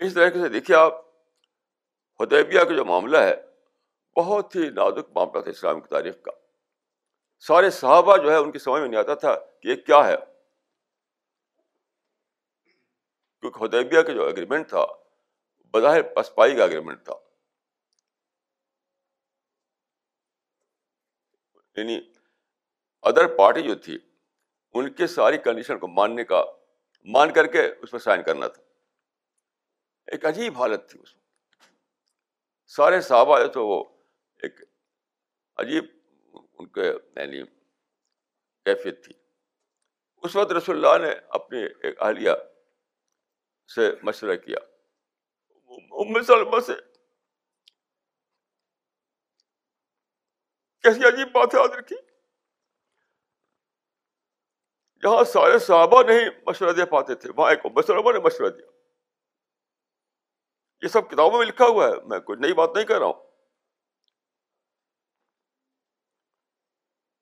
اس طریقے سے دیکھیے آپ حدیبیہ کا جو معاملہ ہے، بہت ہی نازک معاملہ تھا اسلام کی تاریخ کا۔ سارے صحابہ جو ہے، ان کی سمجھ میں نہیں آتا تھا کہ یہ کیا ہے۔ کیونکہ حدیبیہ کا جو اگریمنٹ تھا، بظاہر پسپائی کا اگریمنٹ تھا۔ یعنی ادر پارٹی جو تھی، ان کی ساری کنڈیشن کو ماننے کا، مان کر کے اس پر سائن کرنا تھا۔ ایک عجیب حالت تھی اس میں سارے صحابہ جو تھے وہ ایک عجیب ان کے یعنی کیفیت تھی۔ اس وقت رسول اللہ نے اپنی ایک اہلیہ سے مشورہ کیا۔ ام سلمہ سے کیسی عجیب بات یاد رکھی؟ جہاں سارے صحابہ نہیں مشورہ دے پاتے تھے، وہاں ایک سلمہ نے مشورہ دیا۔ یہ سب کتابوں میں لکھا ہوا ہے۔ میں کوئی نئی بات نہیں کر رہا ہوں۔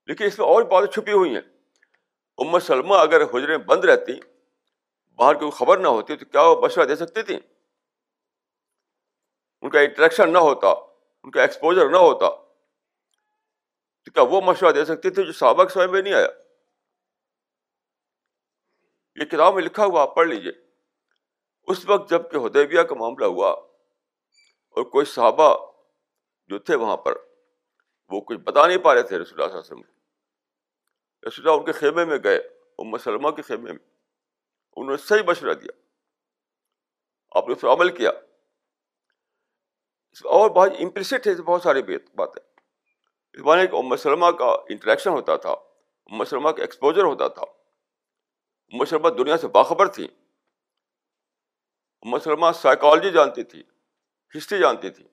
لیکن اس میں اور باتیں چھپی ہوئی ہیں۔ ام سلمہ اگر حجریں بند رہتی، باہر کی خبر نہ ہوتی تو کیا وہ مشورہ دے سکتی تھی ان کا انٹریکشن نہ ہوتا، ان کا ایکسپوجر نہ ہوتا۔ تو کیا وہ مشورہ دے سکتی تھی جو سابق سمے میں نہیں آیا؟ یہ کتاب میں لکھا ہوا، آپ پڑھ لیجیے اس وقت جبکہ ہدیبیہ کا معاملہ ہوا اور کوئی صحابہ جو تھے وہاں پر، وہ کچھ بتا نہیں پا رہے تھے رسول اللہ صلی اللہ علیہ وسلم رسول اللہ ان کے خیمے میں گئے، ام سلمہ کے خیمے میں۔ انہوں نے صحیح مشورہ دیا۔ آپ نے اس پر عمل کیا۔ اور بہت امپلسٹ ہے، بہت ساری باتیں۔ اس معنی کہ ام سلمہ کا انٹریکشن ہوتا تھا۔ ام سلمہ کا ایکسپوجر ہوتا تھا۔ ام سلمہ دنیا سے باخبر تھی ام سلمہ سائیکالوجی جانتی تھی ہسٹری جانتی تھی۔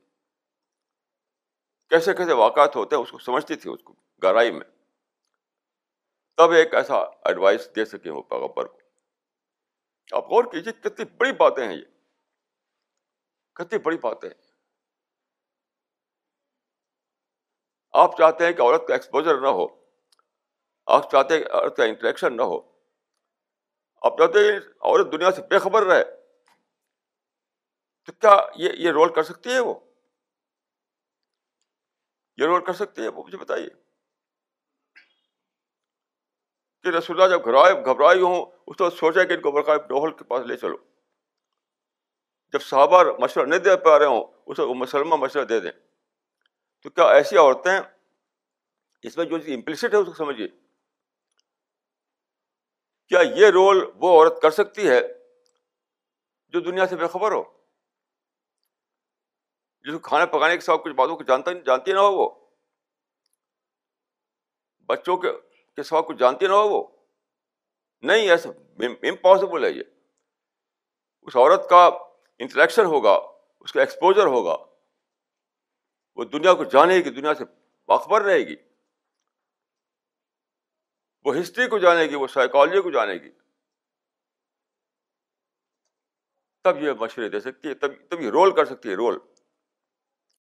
کیسے کیسے واقعات ہوتے ہیں، اس کو سمجھتی تھی، اس کو گہرائی میں۔ تب ایک ایسا ایڈوائس دے سکے وہ پیغبر کو۔ آپ غور کیجیے کتنی بڑی باتیں ہیں یہ۔ کتنی بڑی باتیں ہیں۔ آپ چاہتے ہیں کہ عورت کا ایکسپوجر نہ ہو، آپ چاہتے ہیں کہ عورت کا انٹریکشن نہ ہو۔ آپ چاہتے ہیں عورت دنیا سے بے خبر رہے۔ تو کیا یہ یہ رول کر سکتی ہے وہ؟ یہ رول کر سکتی ہے وہ مجھے بتائیے؟ کہ رسول اللہ جب گھبرائے، گھبرائی ہوں، اس وقت سوچا کہ ان کو برقع ڈوہل کے پاس لے چلو۔ جب صحابہ مشورہ نہیں دے پا رہے ہوں، اس وقت مسلمہ مشورہ دے دیں۔ تو کیا ایسی عورتیں، اس میں جو امپلسٹ ہے، اس کو سمجھیے۔ کیا یہ رول وہ عورت کر سکتی ہے جو دنیا سے بے خبر ہو؟ جس کو کھانا پکانے کے ساتھ کچھ باتوں کو جانتا جانتی نہ ہو وہ۔ بچوں کے کے ساتھ کچھ جانتی نہ ہو وہ۔ نہیں، ایسا امپاسبل ہے یہ۔ اس عورت کا انٹریکشن ہوگا، اس کا ایکسپوجر ہوگا۔ وہ دنیا کو جانے گی، دنیا سے باخبر رہے گی۔ وہ ہسٹری کو جانے گی، وہ سائیکالوجی کو جانے گی۔ تب یہ مشورے دے سکتی ہے، تب تب یہ رول کر سکتی ہے رول